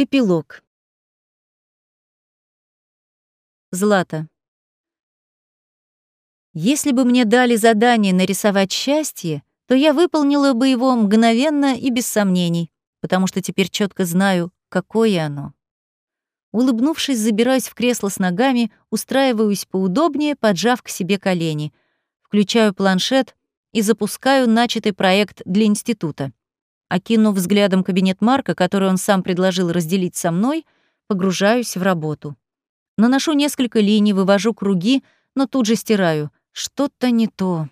Эпилог. Злата. Если бы мне дали задание нарисовать счастье, то я выполнила бы его мгновенно и без сомнений, потому что теперь четко знаю, какое оно. Улыбнувшись, забираюсь в кресло с ногами, устраиваюсь поудобнее, поджав к себе колени. Включаю планшет и запускаю начатый проект для института. Окинув взглядом кабинет Марка, который он сам предложил разделить со мной, погружаюсь в работу. Наношу несколько линий, вывожу круги, но тут же стираю. Что-то не то.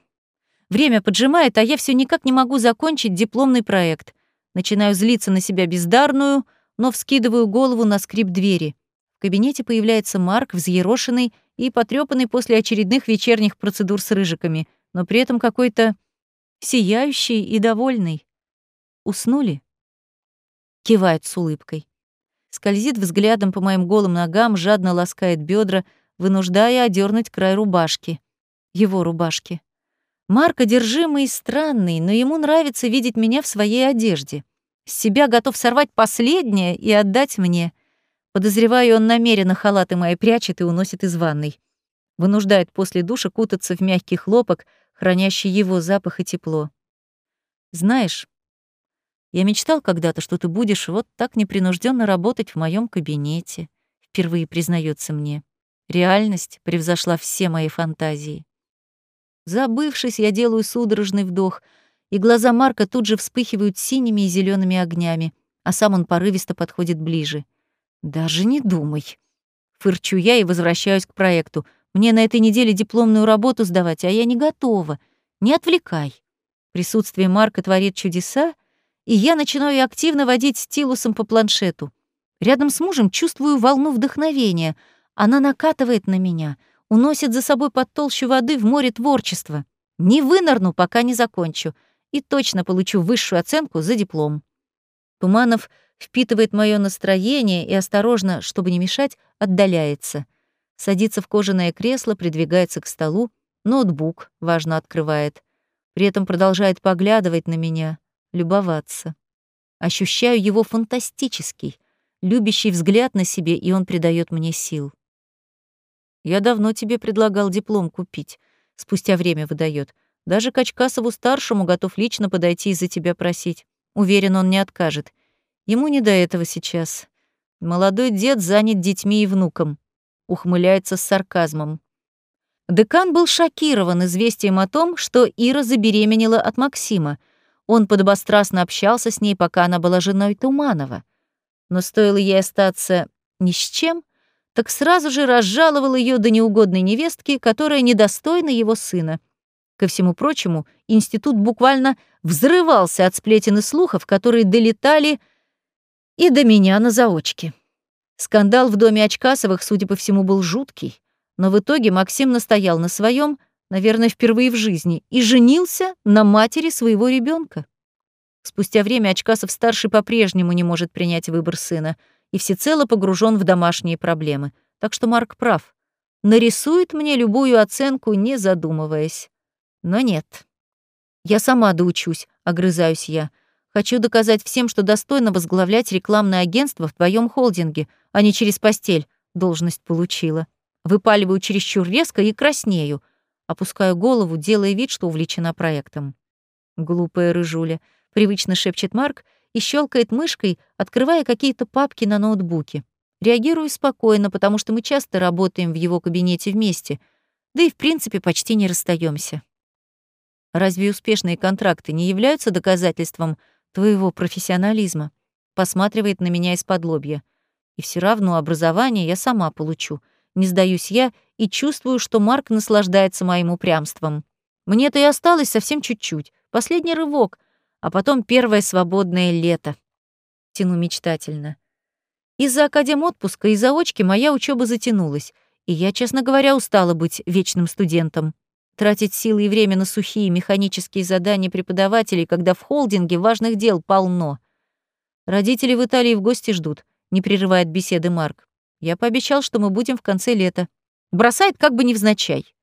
Время поджимает, а я все никак не могу закончить дипломный проект. Начинаю злиться на себя бездарную, но вскидываю голову на скрип двери. В кабинете появляется Марк, взъерошенный и потрепанный после очередных вечерних процедур с рыжиками, но при этом какой-то сияющий и довольный. Уснули? Кивает с улыбкой. Скользит взглядом по моим голым ногам, жадно ласкает бедра, вынуждая одернуть край рубашки. Его рубашки. Марк одержимый и странный, но ему нравится видеть меня в своей одежде. С себя готов сорвать последнее и отдать мне. Подозреваю, он намеренно халаты мои прячет и уносит из ванной. Вынуждает после душа кутаться в мягкий хлопок, хранящий его запах и тепло. Знаешь, я мечтал когда-то, что ты будешь вот так непринужденно работать в моем кабинете. Впервые признается мне. Реальность превзошла все мои фантазии. Забывшись, я делаю судорожный вдох, и глаза Марка тут же вспыхивают синими и зелеными огнями, а сам он порывисто подходит ближе. «Даже не думай». Фырчу я и возвращаюсь к проекту. Мне на этой неделе дипломную работу сдавать, а я не готова. Не отвлекай. Присутствие Марка творит чудеса, и я начинаю активно водить стилусом по планшету. Рядом с мужем чувствую волну вдохновения. Она накатывает на меня, уносит за собой под толщу воды в море творчества. Не вынырну, пока не закончу, и точно получу высшую оценку за диплом. Туманов впитывает мое настроение и осторожно, чтобы не мешать, отдаляется. Садится в кожаное кресло, придвигается к столу, ноутбук, важно, открывает. При этом продолжает поглядывать на меня любоваться. Ощущаю его фантастический, любящий взгляд на себе, и он придает мне сил. Я давно тебе предлагал диплом купить. Спустя время выдает. Даже Качкасову-старшему готов лично подойти и за тебя просить. Уверен, он не откажет. Ему не до этого сейчас. Молодой дед занят детьми и внуком. Ухмыляется с сарказмом. Декан был шокирован известием о том, что Ира забеременела от Максима — он подобострастно общался с ней, пока она была женой Туманова. Но стоило ей остаться ни с чем, так сразу же разжаловал ее до неугодной невестки, которая недостойна его сына. Ко всему прочему, институт буквально взрывался от сплетен и слухов, которые долетали и до меня на заочке. Скандал в доме Очкасовых, судя по всему, был жуткий, но в итоге Максим настоял на своем наверное, впервые в жизни, и женился на матери своего ребенка. Спустя время Очкасов-старший по-прежнему не может принять выбор сына и всецело погружен в домашние проблемы. Так что Марк прав. Нарисует мне любую оценку, не задумываясь. Но нет. Я сама доучусь, огрызаюсь я. Хочу доказать всем, что достойно возглавлять рекламное агентство в твоем холдинге, а не через постель. Должность получила. Выпаливаю чересчур резко и краснею — Опускаю голову, делая вид, что увлечена проектом. Глупая рыжуля, привычно шепчет Марк и щелкает мышкой, открывая какие-то папки на ноутбуке. Реагирую спокойно, потому что мы часто работаем в его кабинете вместе, да и в принципе почти не расстаемся. Разве успешные контракты не являются доказательством твоего профессионализма? Посматривает на меня из-под лобья. И все равно образование я сама получу — не сдаюсь я и чувствую, что Марк наслаждается моим упрямством. Мне-то и осталось совсем чуть-чуть. Последний рывок, а потом первое свободное лето. Тяну мечтательно. Из-за академ отпуска и заочки моя учеба затянулась, и я, честно говоря, устала быть вечным студентом. Тратить силы и время на сухие механические задания преподавателей, когда в холдинге важных дел полно. Родители в Италии в гости ждут, не прерывает беседы Марк. Я пообещал, что мы будем в конце лета. Бросает как бы невзначай.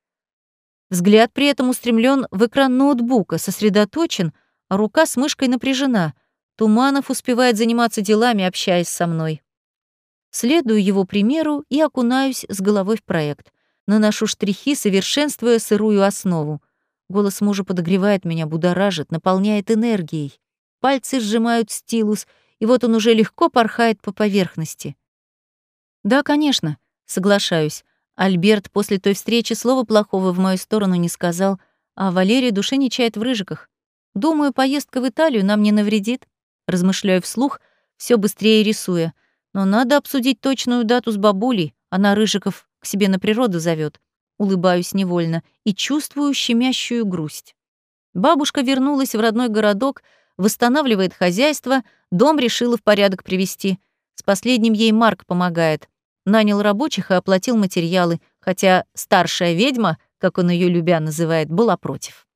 Взгляд при этом устремлен в экран ноутбука, сосредоточен, а рука с мышкой напряжена. Туманов успевает заниматься делами, общаясь со мной. Следую его примеру и окунаюсь с головой в проект. Наношу штрихи, совершенствуя сырую основу. Голос мужа подогревает меня, будоражит, наполняет энергией. Пальцы сжимают стилус, и вот он уже легко порхает по поверхности. Да, конечно, соглашаюсь. Альберт после той встречи слова плохого в мою сторону не сказал, а Валерий души не чает в рыжиках. Думаю, поездка в Италию нам не навредит. Размышляю вслух, все быстрее рисуя. Но надо обсудить точную дату с бабулей. Она рыжиков к себе на природу зовет. Улыбаюсь невольно и чувствую щемящую грусть. Бабушка вернулась в родной городок, восстанавливает хозяйство, дом решила в порядок привести. С последним ей Марк помогает. Нанял рабочих и оплатил материалы, хотя старшая ведьма, как он ее любя называет, была против.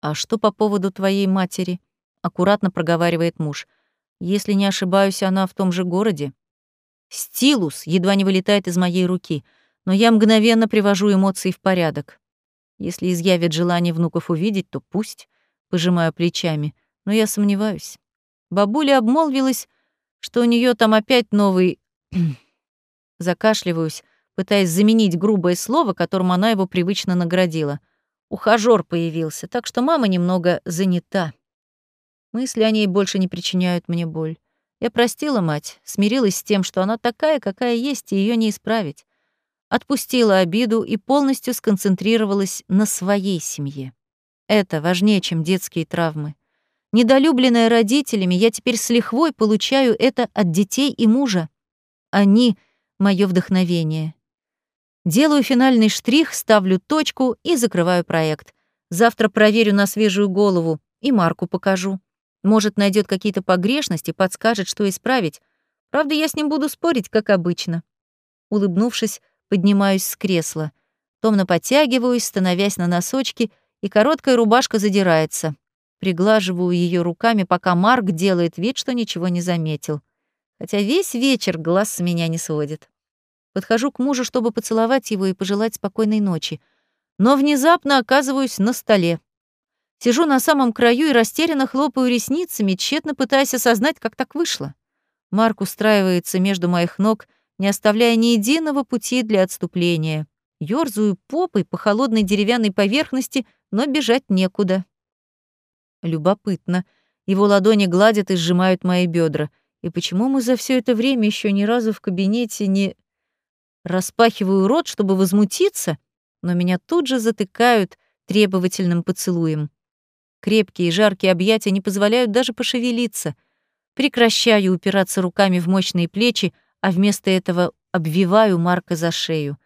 «А что по поводу твоей матери?» — аккуратно проговаривает муж. «Если не ошибаюсь, она в том же городе». Стилус едва не вылетает из моей руки, но я мгновенно привожу эмоции в порядок. Если изъявит желание внуков увидеть, то пусть, пожимаю плечами, но я сомневаюсь. Бабуля обмолвилась, что у нее там опять новый... Закашливаюсь, пытаясь заменить грубое слово, которым она его привычно наградила. Ухажёр появился, так что мама немного занята. Мысли о ней больше не причиняют мне боль. Я простила мать, смирилась с тем, что она такая, какая есть, и ее не исправить. Отпустила обиду и полностью сконцентрировалась на своей семье. Это важнее, чем детские травмы. Недолюбленная родителями, я теперь с лихвой получаю это от детей и мужа. Они — мое вдохновение. Делаю финальный штрих, ставлю точку и закрываю проект. Завтра проверю на свежую голову и Марку покажу. Может, найдет какие-то погрешности, подскажет, что исправить. Правда, я с ним буду спорить, как обычно. Улыбнувшись, поднимаюсь с кресла. Томно подтягиваюсь, становясь на носочки, и короткая рубашка задирается. Приглаживаю ее руками, пока Марк делает вид, что ничего не заметил. Хотя весь вечер глаз с меня не сводит. Подхожу к мужу, чтобы поцеловать его и пожелать спокойной ночи. Но внезапно оказываюсь на столе. Сижу на самом краю и растерянно хлопаю ресницами, тщетно пытаясь осознать, как так вышло. Марк устраивается между моих ног, не оставляя ни единого пути для отступления. Ёрзаю попой по холодной деревянной поверхности, но бежать некуда. Любопытно. Его ладони гладят и сжимают мои бедра. И почему мы за все это время еще ни разу в кабинете не... Распахиваю рот, чтобы возмутиться, но меня тут же затыкают требовательным поцелуем. Крепкие и жаркие объятия не позволяют даже пошевелиться. Прекращаю упираться руками в мощные плечи, а вместо этого обвиваю Марка за шею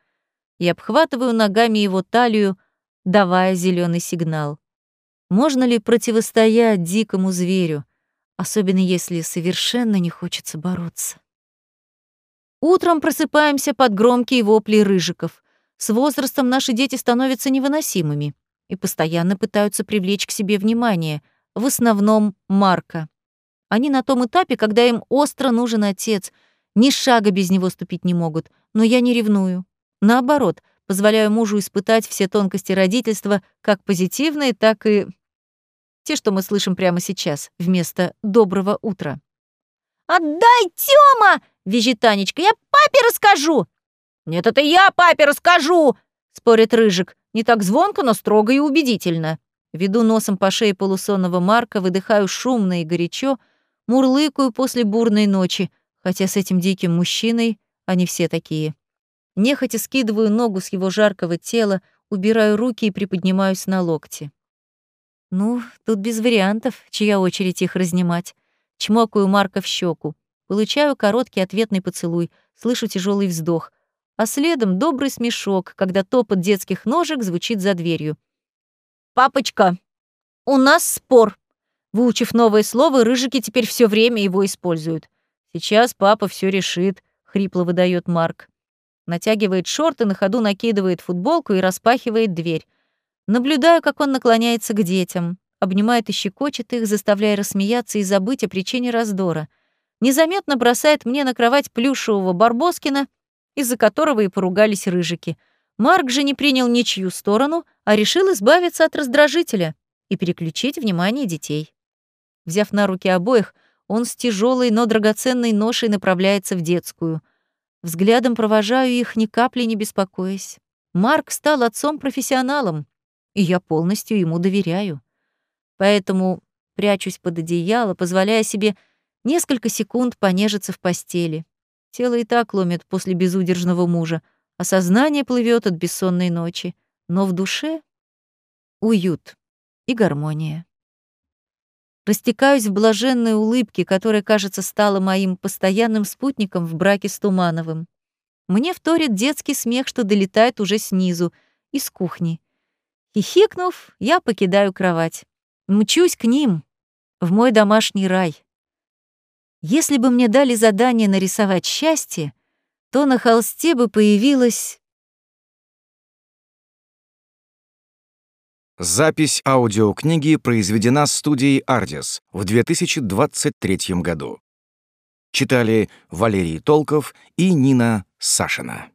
и обхватываю ногами его талию, давая зеленый сигнал. Можно ли противостоять дикому зверю, особенно если совершенно не хочется бороться? Утром просыпаемся под громкие вопли рыжиков. С возрастом наши дети становятся невыносимыми и постоянно пытаются привлечь к себе внимание, в основном Марка. Они на том этапе, когда им остро нужен отец, ни шага без него ступить не могут, но я не ревную. Наоборот, позволяю мужу испытать все тонкости родительства, как позитивные, так и те, что мы слышим прямо сейчас, вместо «доброго утра». «Отдай, Тёма!» — визжит Танечка. «Я папе расскажу!» «Нет, это я папе расскажу!» — спорит Рыжик. Не так звонко, но строго и убедительно. Веду носом по шее полусонного Марка, выдыхаю шумно и горячо, мурлыкаю после бурной ночи, хотя с этим диким мужчиной они все такие. Нехотя скидываю ногу с его жаркого тела, убираю руки и приподнимаюсь на локти. Ну, тут без вариантов, чья очередь их разнимать. Чмокаю Марка в щеку, получаю короткий ответный поцелуй, слышу тяжелый вздох а следом добрый смешок, когда топот детских ножек звучит за дверью. «Папочка, у нас спор!» Выучив новое слово, рыжики теперь все время его используют. «Сейчас папа все решит», — хрипло выдает Марк. Натягивает шорты, на ходу накидывает футболку и распахивает дверь. Наблюдаю, как он наклоняется к детям, обнимает и щекочет их, заставляя рассмеяться и забыть о причине раздора. Незаметно бросает мне на кровать плюшевого Барбоскина из-за которого и поругались рыжики. Марк же не принял ничью сторону, а решил избавиться от раздражителя и переключить внимание детей. Взяв на руки обоих, он с тяжелой, но драгоценной ношей направляется в детскую — Взглядом провожаю их, ни капли не беспокоясь. Марк стал отцом-профессионалом, и я полностью ему доверяю. Поэтому прячусь под одеяло, позволяя себе несколько секунд понежиться в постели. Тело и так ломит после безудержного мужа, а сознание плывет от бессонной ночи. Но в душе уют и гармония. Растекаюсь в блаженной улыбке, которая, кажется, стала моим постоянным спутником в браке с Тумановым. Мне вторит детский смех, что долетает уже снизу, из кухни. Хихикнув, я покидаю кровать. Мчусь к ним, в мой домашний рай. Если бы мне дали задание нарисовать счастье, то на холсте бы появилось... Запись аудиокниги произведена студией «Ардис» в 2023 году. Читали Валерий Толков и Нина Сашина.